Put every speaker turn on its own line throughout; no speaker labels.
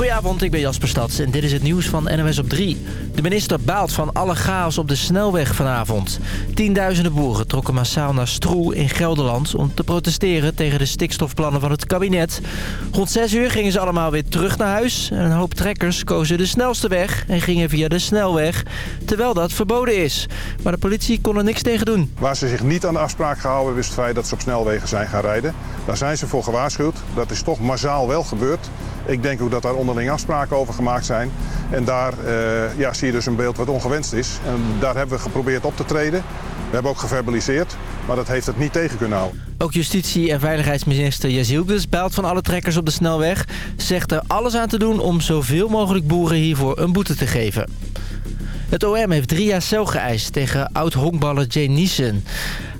Goedenavond, ik ben Jasper Stads en dit is het nieuws van NMS op 3. De minister baalt van alle chaos op de snelweg vanavond. Tienduizenden boeren trokken massaal naar Stroe in Gelderland... om te protesteren tegen de stikstofplannen van het kabinet. Rond 6 uur gingen ze allemaal weer terug naar huis. En een hoop trekkers kozen de snelste weg en gingen via de snelweg... terwijl dat verboden is. Maar de politie kon er niks tegen doen.
Waar ze zich niet aan de afspraak gehouden is het feit dat ze op snelwegen zijn gaan rijden. Daar zijn ze voor gewaarschuwd. Dat is toch massaal wel gebeurd. Ik denk ook dat daar onderling afspraken over gemaakt zijn. En daar uh, ja, zie je dus een beeld wat ongewenst is. En daar hebben we geprobeerd op te treden. We hebben ook geverbaliseerd, maar dat heeft het niet tegen kunnen houden.
Ook justitie- en veiligheidsminister Jazilgus belt van alle trekkers op de snelweg. Zegt er alles aan te doen om zoveel mogelijk boeren hiervoor een boete te geven. Het OM heeft drie jaar cel geëist tegen oud-honkballer Jay Neeson.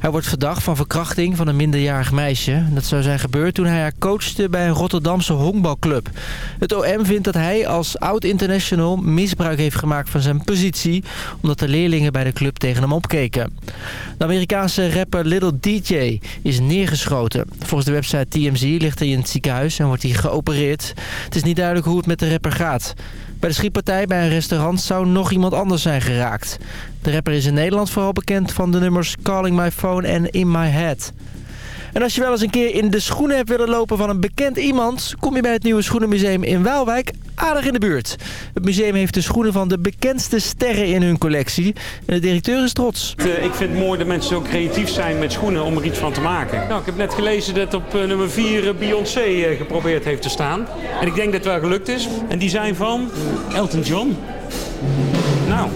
Hij wordt verdacht van verkrachting van een minderjarig meisje. Dat zou zijn gebeurd toen hij haar coachte bij een Rotterdamse honkbalclub. Het OM vindt dat hij als oud-international misbruik heeft gemaakt van zijn positie... omdat de leerlingen bij de club tegen hem opkeken. De Amerikaanse rapper Little DJ is neergeschoten. Volgens de website TMZ ligt hij in het ziekenhuis en wordt hij geopereerd. Het is niet duidelijk hoe het met de rapper gaat. Bij de schietpartij bij een restaurant zou nog iemand anders zijn geraakt. De rapper is in Nederland vooral bekend van de nummers Calling My Phone en In My Head. En als je wel eens een keer in de schoenen hebt willen lopen van een bekend iemand... kom je bij het nieuwe Schoenenmuseum in Waalwijk aardig in de buurt. Het museum heeft de schoenen van de bekendste sterren in hun collectie. En de directeur is trots.
Eh, ik vind het mooi dat mensen zo creatief zijn met schoenen om er iets van te maken. Nou, ik heb net gelezen dat op eh, nummer 4 eh, Beyoncé geprobeerd heeft te staan. En ik denk dat het wel gelukt is. En die zijn van Elton John. Nou,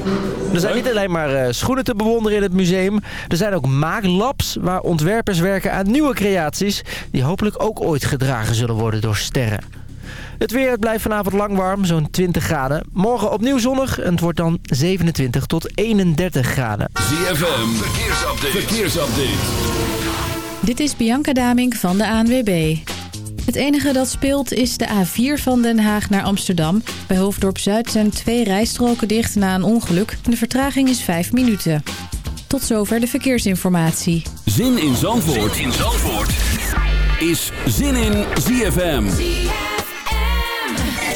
er zijn niet alleen maar schoenen te bewonderen in het museum. Er zijn ook maaklabs waar ontwerpers werken aan nieuwe creaties... die hopelijk ook ooit gedragen zullen worden door sterren. Het weer blijft vanavond lang warm, zo'n 20 graden. Morgen opnieuw zonnig en het wordt dan 27 tot 31 graden.
ZFM, verkeersupdate. verkeersupdate.
Dit is Bianca Damink van de ANWB. Het enige dat speelt is de A4 van Den Haag naar Amsterdam. Bij Hoofddorp Zuid zijn twee rijstroken dicht na een ongeluk. De vertraging is 5 minuten. Tot zover de verkeersinformatie.
Zin in Zandvoort, zin in Zandvoort. is Zin in ZFM. ZFM.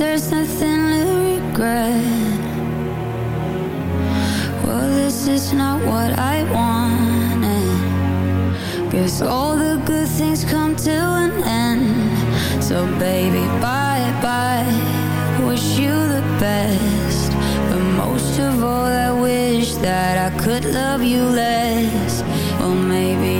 there's
nothing to regret. Well, this is not what I wanted. Guess all the good things come to an end. So baby, bye-bye. Wish you the best. But most of all, I wish that I could love you less. Well, maybe